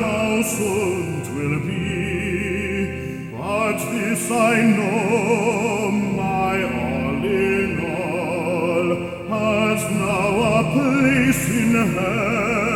how soon twill be, but this I know, my all in all has now a place in heaven.